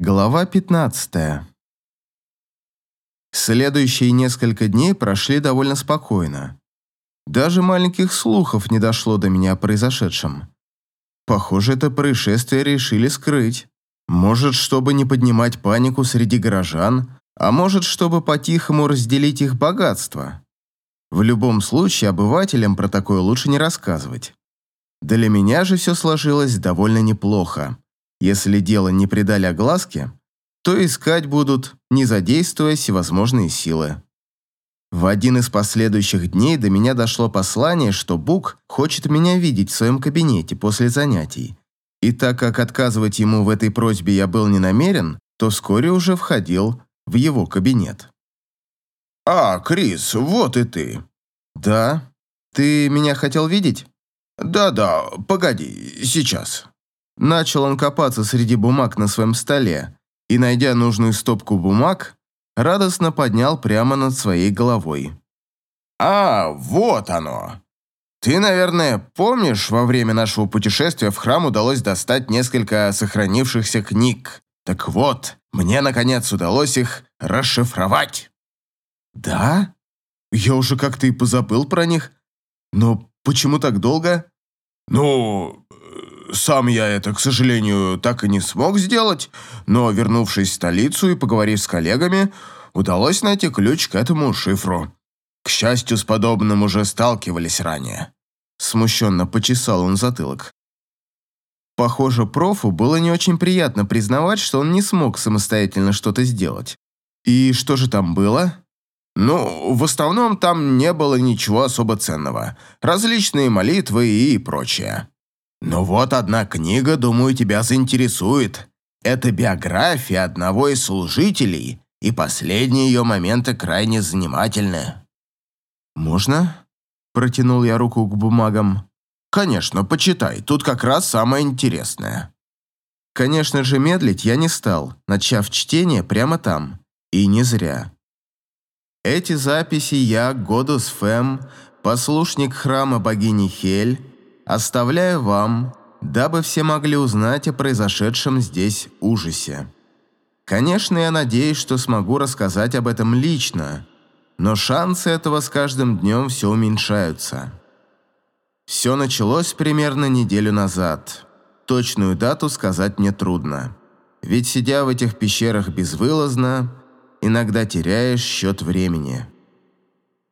Глава 15. Следующие несколько дней прошли довольно спокойно. Даже маленьких слухов не дошло до меня о произошедшем. Похоже, это происшествие решили скрыть. Может, чтобы не поднимать панику среди горожан, а может, чтобы по-тихому разделить их богатство. В любом случае, обывателям про такое лучше не рассказывать. Для меня же все сложилось довольно неплохо. Если дело не придали огласке, то искать будут, не задействуя всевозможные силы. В один из последующих дней до меня дошло послание, что Бук хочет меня видеть в своем кабинете после занятий. И так как отказывать ему в этой просьбе я был не намерен, то вскоре уже входил в его кабинет. «А, Крис, вот и ты». «Да? Ты меня хотел видеть?» «Да-да, погоди, сейчас». Начал он копаться среди бумаг на своем столе и, найдя нужную стопку бумаг, радостно поднял прямо над своей головой. «А, вот оно! Ты, наверное, помнишь, во время нашего путешествия в храм удалось достать несколько сохранившихся книг. Так вот, мне, наконец, удалось их расшифровать». «Да? Я уже как-то и позабыл про них. Но почему так долго?» «Ну, сам я это, к сожалению, так и не смог сделать, но, вернувшись в столицу и поговорив с коллегами, удалось найти ключ к этому шифру. К счастью, с подобным уже сталкивались ранее. Смущенно почесал он затылок. Похоже, профу было не очень приятно признавать, что он не смог самостоятельно что-то сделать. И что же там было? Ну, в основном там не было ничего особо ценного. Различные молитвы и прочее. Но вот одна книга, думаю, тебя заинтересует. Это биография одного из служителей, и последние ее моменты крайне занимательны. «Можно?» – протянул я руку к бумагам. «Конечно, почитай, тут как раз самое интересное». Конечно же, медлить я не стал, начав чтение прямо там. И не зря. Эти записи я, Годус Фэм, послушник храма богини Хель, оставляю вам, дабы все могли узнать о произошедшем здесь ужасе. Конечно, я надеюсь, что смогу рассказать об этом лично, но шансы этого с каждым днем все уменьшаются. Все началось примерно неделю назад. Точную дату сказать мне трудно. Ведь сидя в этих пещерах безвылазно, иногда теряешь счет времени.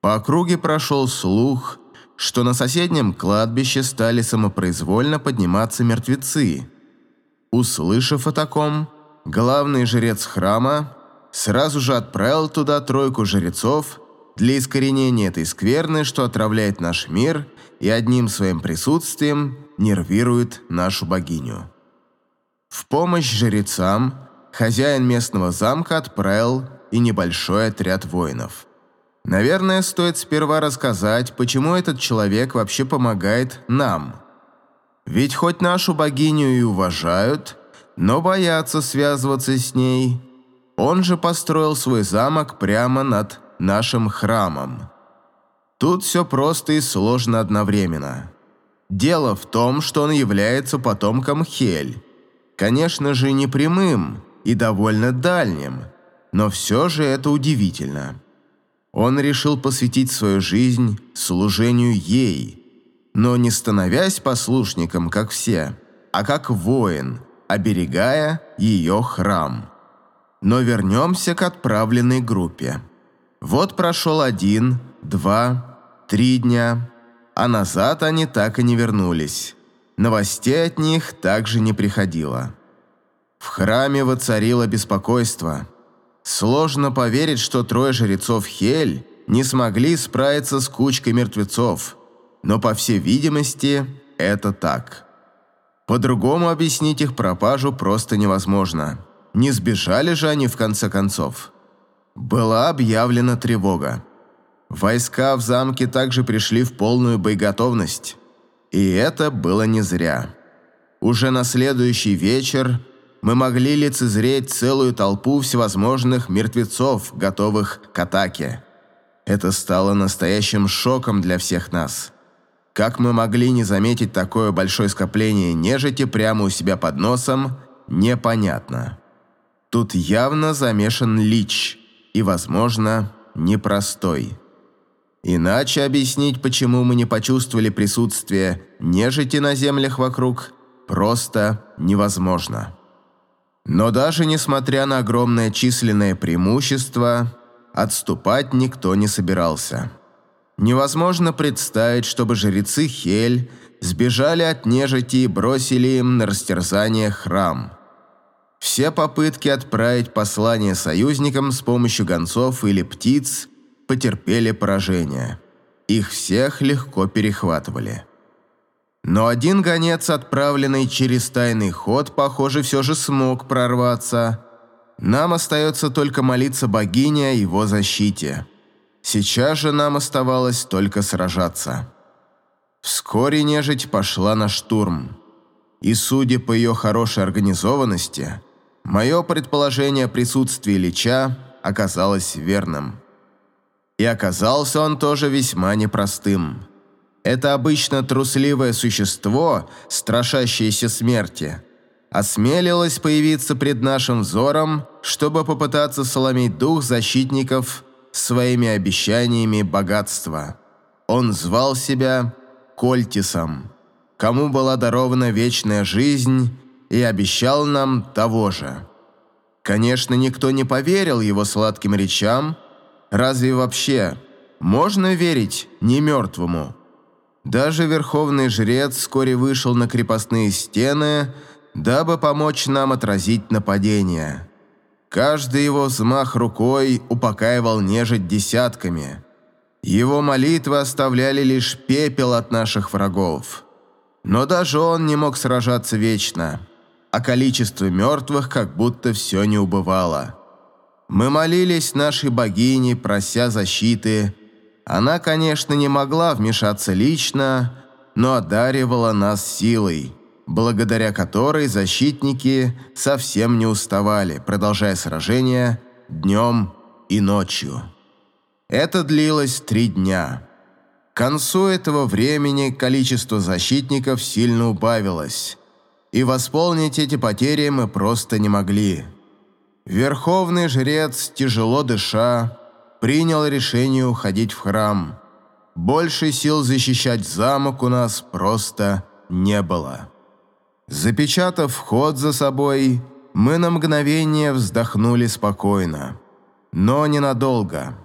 По округе прошел слух – что на соседнем кладбище стали самопроизвольно подниматься мертвецы. Услышав о таком, главный жрец храма сразу же отправил туда тройку жрецов для искоренения этой скверны, что отравляет наш мир и одним своим присутствием нервирует нашу богиню. В помощь жрецам хозяин местного замка отправил и небольшой отряд воинов. Наверное, стоит сперва рассказать, почему этот человек вообще помогает нам. Ведь хоть нашу богиню и уважают, но боятся связываться с ней. Он же построил свой замок прямо над нашим храмом. Тут все просто и сложно одновременно. Дело в том, что он является потомком Хель. Конечно же, не прямым и довольно дальним, но все же это удивительно. Он решил посвятить свою жизнь служению ей, но не становясь послушником, как все, а как воин, оберегая ее храм. Но вернемся к отправленной группе. Вот прошел один, два, три дня, а назад они так и не вернулись. Новостей от них также не приходило. В храме воцарило беспокойство – Сложно поверить, что трое жрецов Хель не смогли справиться с кучкой мертвецов, но, по всей видимости, это так. По-другому объяснить их пропажу просто невозможно. Не сбежали же они в конце концов. Была объявлена тревога. Войска в замке также пришли в полную боеготовность. И это было не зря. Уже на следующий вечер мы могли лицезреть целую толпу всевозможных мертвецов, готовых к атаке. Это стало настоящим шоком для всех нас. Как мы могли не заметить такое большое скопление нежити прямо у себя под носом, непонятно. Тут явно замешан лич и, возможно, непростой. Иначе объяснить, почему мы не почувствовали присутствие нежити на землях вокруг, просто невозможно. Но даже несмотря на огромное численное преимущество, отступать никто не собирался. Невозможно представить, чтобы жрецы Хель сбежали от нежити и бросили им на растерзание храм. Все попытки отправить послание союзникам с помощью гонцов или птиц потерпели поражение. Их всех легко перехватывали. Но один гонец, отправленный через тайный ход, похоже, все же смог прорваться. Нам остается только молиться богине о его защите. Сейчас же нам оставалось только сражаться. Вскоре нежить пошла на штурм. И, судя по ее хорошей организованности, мое предположение о присутствии Лича оказалось верным. И оказался он тоже весьма непростым. Это обычно трусливое существо, страшащееся смерти, осмелилось появиться пред нашим взором, чтобы попытаться сломить дух защитников своими обещаниями богатства. Он звал себя Кольтисом, кому была дарована вечная жизнь, и обещал нам того же. Конечно, никто не поверил его сладким речам, Разве вообще можно верить немертвому? Даже верховный жрец вскоре вышел на крепостные стены, дабы помочь нам отразить нападение. Каждый его взмах рукой упокаивал нежить десятками. Его молитвы оставляли лишь пепел от наших врагов. Но даже он не мог сражаться вечно, а количество мертвых как будто все не убывало. Мы молились нашей богине, прося защиты. Она, конечно, не могла вмешаться лично, но одаривала нас силой, благодаря которой защитники совсем не уставали, продолжая сражение днем и ночью. Это длилось три дня. К концу этого времени количество защитников сильно убавилось, и восполнить эти потери мы просто не могли – Верховный жрец, тяжело дыша, принял решение уходить в храм. Больше сил защищать замок у нас просто не было. Запечатав вход за собой, мы на мгновение вздохнули спокойно. Но ненадолго.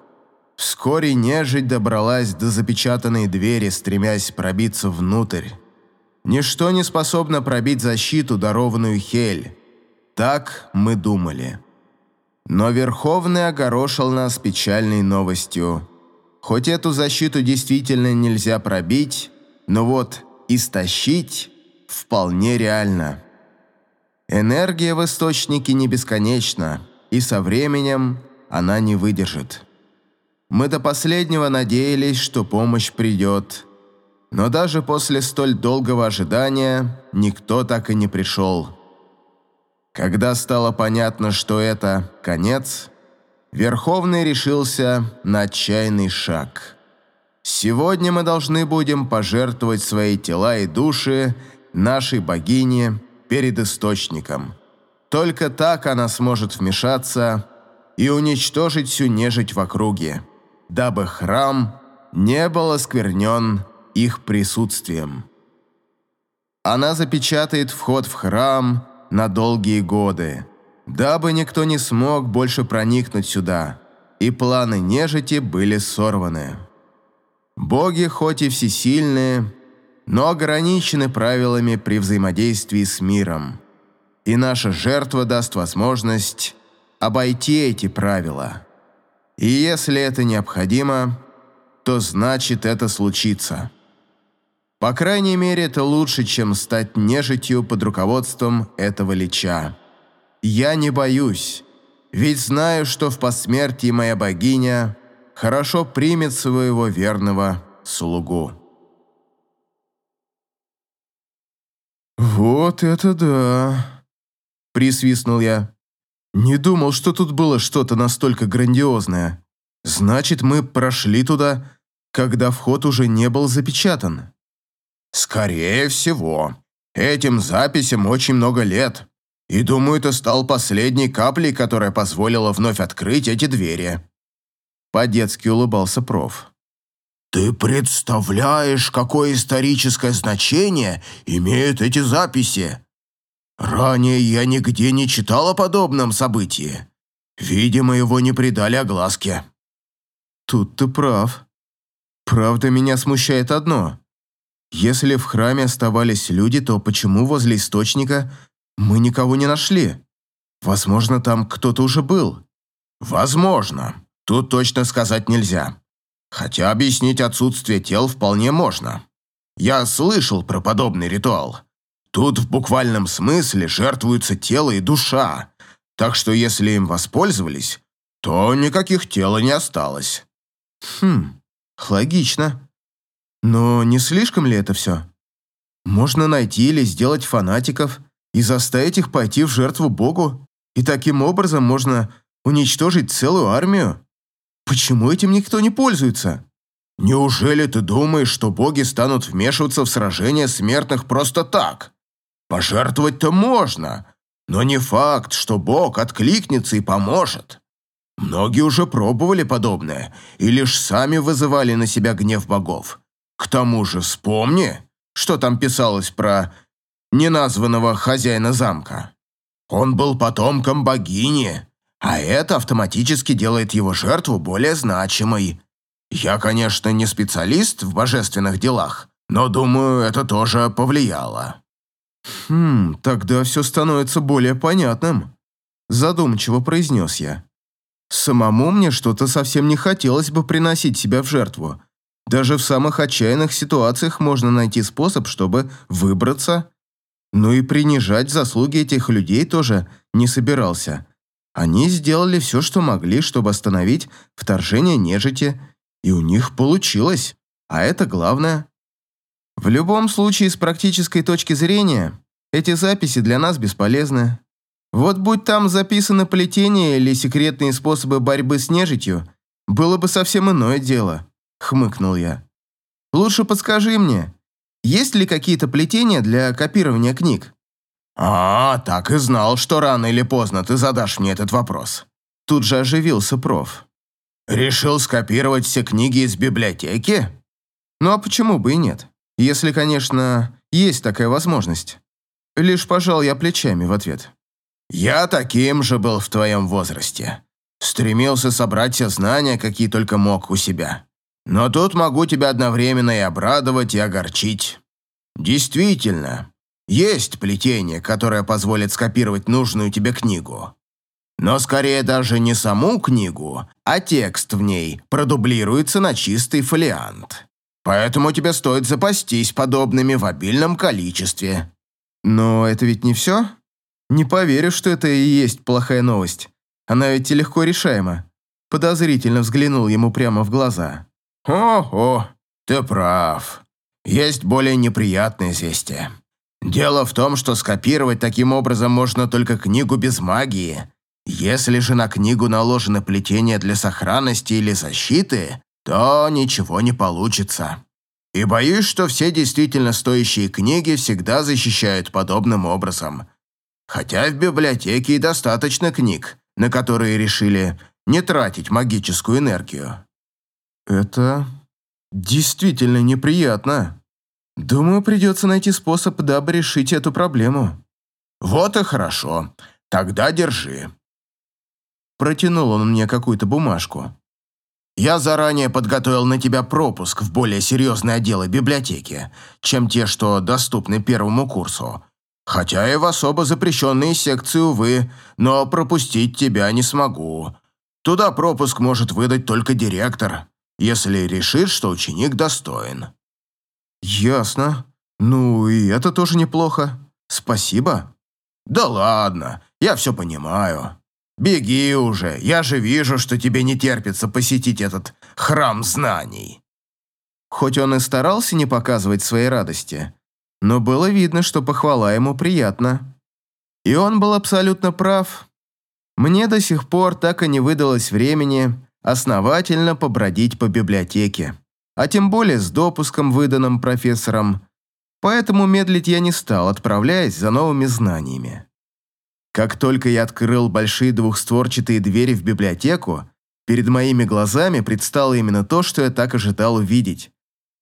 Вскоре нежить добралась до запечатанной двери, стремясь пробиться внутрь. Ничто не способно пробить защиту, дарованную Хель. Так мы думали. Но Верховный огорошил нас печальной новостью. Хоть эту защиту действительно нельзя пробить, но вот истощить вполне реально. Энергия в источнике не бесконечна, и со временем она не выдержит. Мы до последнего надеялись, что помощь придет, но даже после столь долгого ожидания никто так и не пришел. Когда стало понятно, что это конец, Верховный решился на отчаянный шаг. Сегодня мы должны будем пожертвовать свои тела и души нашей богине перед Источником. Только так она сможет вмешаться и уничтожить всю нежить в округе, дабы храм не был осквернен их присутствием. Она запечатает вход в храм на долгие годы, дабы никто не смог больше проникнуть сюда, и планы нежити были сорваны. Боги хоть и всесильные, но ограничены правилами при взаимодействии с миром, и наша жертва даст возможность обойти эти правила. И если это необходимо, то значит это случится. По крайней мере, это лучше, чем стать нежитью под руководством этого лича. Я не боюсь, ведь знаю, что в посмертии моя богиня хорошо примет своего верного слугу. «Вот это да!» – присвистнул я. «Не думал, что тут было что-то настолько грандиозное. Значит, мы прошли туда, когда вход уже не был запечатан». Скорее всего. Этим записям очень много лет. И думаю, это стал последней каплей, которая позволила вновь открыть эти двери». По-детски улыбался проф. «Ты представляешь, какое историческое значение имеют эти записи? Ранее я нигде не читал о подобном событии. Видимо, его не придали огласке». «Тут ты прав. Правда, меня смущает одно. Если в храме оставались люди, то почему возле источника мы никого не нашли? Возможно, там кто-то уже был». «Возможно. Тут точно сказать нельзя. Хотя объяснить отсутствие тел вполне можно. Я слышал про подобный ритуал. Тут в буквальном смысле жертвуются тело и душа, так что если им воспользовались, то никаких тела не осталось. Хм, логично. Но не слишком ли это все? Можно найти или сделать фанатиков и заставить их пойти в жертву Богу, и таким образом можно уничтожить целую армию. Почему этим никто не пользуется? Неужели ты думаешь, что боги станут вмешиваться в сражения смертных просто так? Пожертвовать-то можно, но не факт, что бог откликнется и поможет. Многие уже пробовали подобное и лишь сами вызывали на себя гнев богов. К тому же вспомни, что там писалось про неназванного хозяина замка. Он был потомком богини, а это автоматически делает его жертву более значимой. Я, конечно, не специалист в божественных делах, но думаю, это тоже повлияло. Хм, тогда все становится более понятным. Задумчиво произнес я. Самому мне что-то совсем не хотелось бы приносить себя в жертву. Даже в самых отчаянных ситуациях можно найти способ, чтобы выбраться. Ну и принижать заслуги этих людей тоже не собирался. Они сделали все, что могли, чтобы остановить вторжение нежити, и у них получилось, а это главное. В любом случае, с практической точки зрения, эти записи для нас бесполезны. Вот будь там записано плетение или секретные способы борьбы с нежитью, было бы совсем иное дело, хмыкнул я. Лучше подскажи мне, есть ли какие-то плетения для копирования книг? «А, так и знал, что рано или поздно ты задашь мне этот вопрос». Тут же оживился проф. «Решил скопировать все книги из библиотеки?» «Ну а почему бы и нет? Если, конечно, есть такая возможность». Лишь пожал я плечами в ответ. «Я таким же был в твоем возрасте. Стремился собрать все знания, какие только мог у себя. Но тут могу тебя одновременно и обрадовать, и огорчить. Действительно, есть плетение, которое позволит скопировать нужную тебе книгу. Но скорее даже не саму книгу, а текст в ней продублируется на чистый фолиант. Поэтому тебе стоит запастись подобными в обильном количестве. Но это ведь не все? Не поверю, что это и есть плохая новость. Она ведь легко решаема. Подозрительно взглянул ему прямо в глаза. «О-о, ты прав. Есть более неприятное известие. Дело в том, что скопировать таким образом можно только книгу без магии. Если же на книгу наложено плетение для сохранности или защиты, то ничего не получится. И боюсь, что все действительно стоящие книги всегда защищают подобным образом. Хотя в библиотеке и достаточно книг, на которые решили не тратить магическую энергию. Это действительно неприятно. Думаю, придется найти способ, дабы решить эту проблему. Вот и хорошо. Тогда держи. Протянул он мне какую-то бумажку. Я заранее подготовил на тебя пропуск в более серьезные отделы библиотеки, чем те, что доступны первому курсу. Хотя и в особо запрещенные секции, увы, но пропустить тебя не смогу. Туда пропуск может выдать только директор, если решит, что ученик достоин. «Ясно. Ну и это тоже неплохо. Спасибо». «Да ладно, я все понимаю. Беги уже, я же вижу, что тебе не терпится посетить этот храм знаний». Хоть он и старался не показывать своей радости, но было видно, что похвала ему приятна. И он был абсолютно прав. Мне до сих пор так и не выдалось времени основательно побродить по библиотеке а тем более с допуском, выданным профессором, поэтому медлить я не стал, отправляясь за новыми знаниями. Как только я открыл большие двухстворчатые двери в библиотеку, перед моими глазами предстало именно то, что я так ожидал увидеть.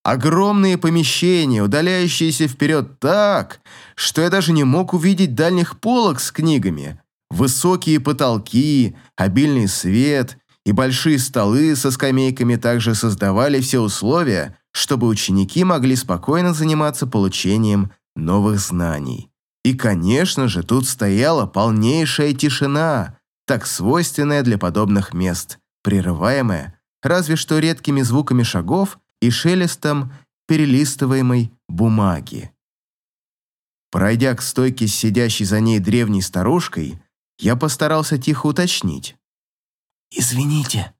Огромные помещения, удаляющиеся вперед так, что я даже не мог увидеть дальних полок с книгами. Высокие потолки, обильный свет и большие столы со скамейками также создавали все условия, чтобы ученики могли спокойно заниматься получением новых знаний. И, конечно же, тут стояла полнейшая тишина, так свойственная для подобных мест, прерываемая разве что редкими звуками шагов и шелестом перелистываемой бумаги. Пройдя к стойке с сидящей за ней древней старушкой, я постарался тихо уточнить. «Извините,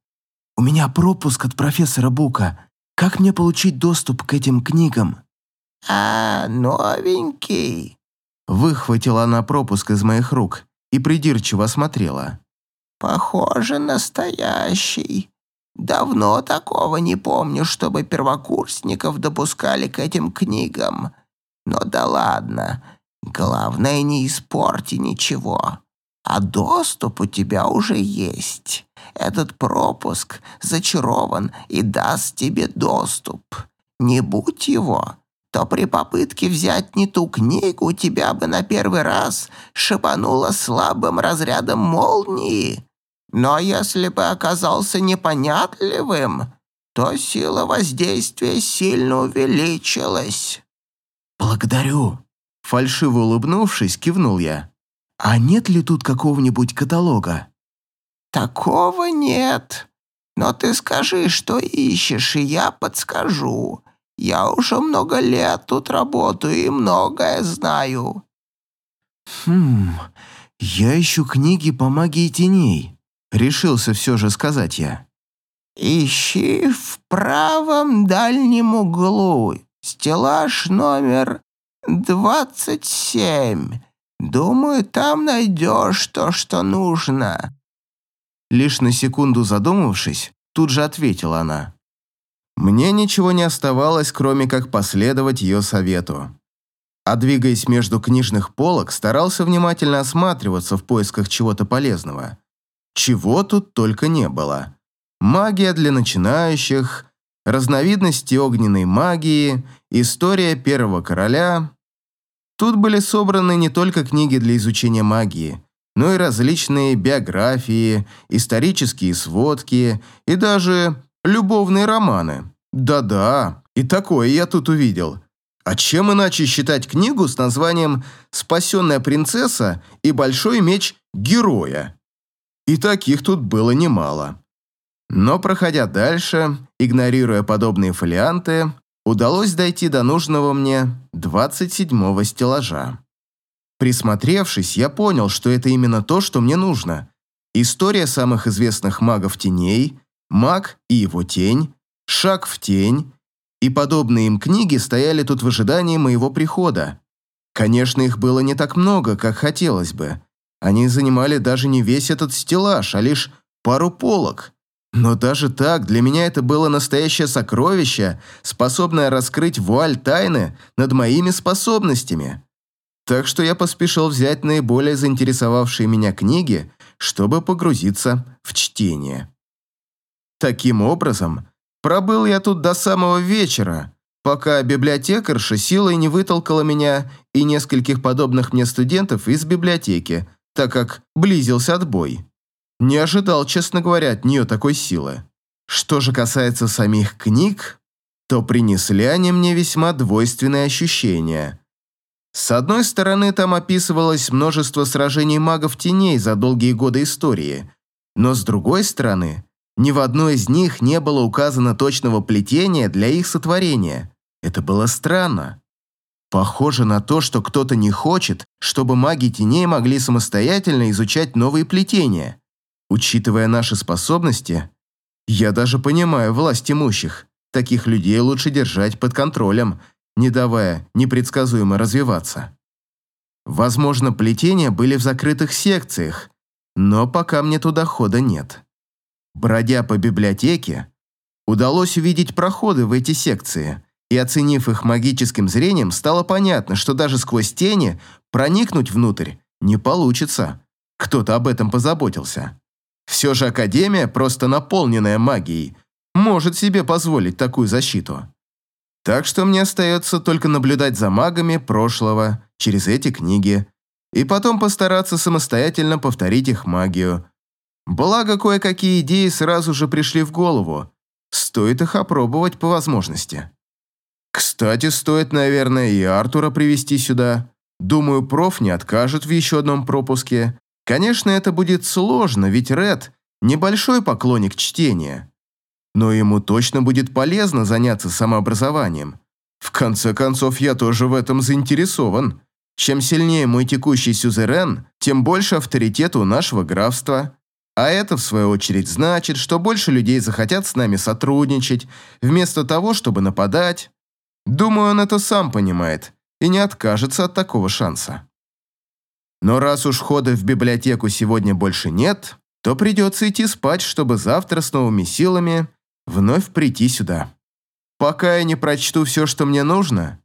у меня пропуск от профессора Бука. Как мне получить доступ к этим книгам?» «А, новенький!» Выхватила она пропуск из моих рук и придирчиво осмотрела. «Похоже, настоящий. Давно такого не помню, чтобы первокурсников допускали к этим книгам. Но да ладно, главное, не испорти ничего. А доступ у тебя уже есть. Этот пропуск зачарован и даст тебе доступ. Не будь его, то при попытке взять не ту книгу тебя бы на первый раз шипануло слабым разрядом молнии. Но если бы оказался непонятливым, то сила воздействия сильно увеличилась». «Благодарю», — фальшиво улыбнувшись, кивнул я. «А нет ли тут какого-нибудь каталога?» «Такого нет. Но ты скажи, что ищешь, и я подскажу. Я уже много лет тут работаю и многое знаю». «Хм, я ищу книги по магии теней», — решился все же сказать я. «Ищи в правом дальнем углу, стеллаж номер двадцать семь. Думаю, там найдешь то, что нужно». Лишь на секунду задумавшись, тут же ответила она. Мне ничего не оставалось, кроме как последовать ее совету. А двигаясь между книжных полок, старался внимательно осматриваться в поисках чего-то полезного. Чего тут только не было. Магия для начинающих, разновидности огненной магии, история первого короля. Тут были собраны не только книги для изучения магии, но и различные биографии, исторические сводки и даже любовные романы. Да-да, и такое я тут увидел. А чем иначе считать книгу с названием «Спасенная принцесса» и «Большой меч героя»? И таких тут было немало. Но, проходя дальше, игнорируя подобные фолианты, удалось дойти до нужного мне 27-го стеллажа. Присмотревшись, я понял, что это именно то, что мне нужно. История самых известных магов теней, маг и его тень, шаг в тень, и подобные им книги стояли тут в ожидании моего прихода. Конечно, их было не так много, как хотелось бы. Они занимали даже не весь этот стеллаж, а лишь пару полок. Но даже так, для меня это было настоящее сокровище, способное раскрыть вуаль тайны над моими способностями. Так что я поспешил взять наиболее заинтересовавшие меня книги, чтобы погрузиться в чтение. Таким образом, пробыл я тут до самого вечера, пока библиотекарша силой не вытолкала меня и нескольких подобных мне студентов из библиотеки, так как близился отбой. Не ожидал, честно говоря, от нее такой силы. Что же касается самих книг, то принесли они мне весьма двойственные ощущения. С одной стороны, там описывалось множество сражений магов теней за долгие годы истории, но с другой стороны, ни в одной из них не было указано точного плетения для их сотворения. Это было странно. Похоже на то, что кто-то не хочет, чтобы маги теней могли самостоятельно изучать новые плетения. Учитывая наши способности, я даже понимаю власть имущих. Таких людей лучше держать под контролем, не давая непредсказуемо развиваться. Возможно, плетения были в закрытых секциях, но пока мне туда хода нет. Бродя по библиотеке, удалось увидеть проходы в эти секции – и оценив их магическим зрением, стало понятно, что даже сквозь тени проникнуть внутрь не получится. Кто-то об этом позаботился. Все же Академия, просто наполненная магией, может себе позволить такую защиту. Так что мне остается только наблюдать за магами прошлого через эти книги и потом постараться самостоятельно повторить их магию. Благо, кое-какие идеи сразу же пришли в голову. Стоит их опробовать по возможности. Кстати, стоит, наверное, и Артура привести сюда. Думаю, проф не откажет в еще одном пропуске. Конечно, это будет сложно, ведь Ред – небольшой поклонник чтения. Но ему точно будет полезно заняться самообразованием. В конце концов, я тоже в этом заинтересован. Чем сильнее мой текущий сюзерен, тем больше авторитета у нашего графства. А это, в свою очередь, значит, что больше людей захотят с нами сотрудничать, вместо того, чтобы нападать. Думаю, он это сам понимает и не откажется от такого шанса. Но раз уж хода в библиотеку сегодня больше нет, то придется идти спать, чтобы завтра с новыми силами вновь прийти сюда. Пока я не прочту все, что мне нужно,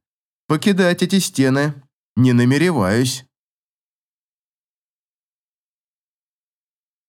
покидать эти стены не намереваюсь.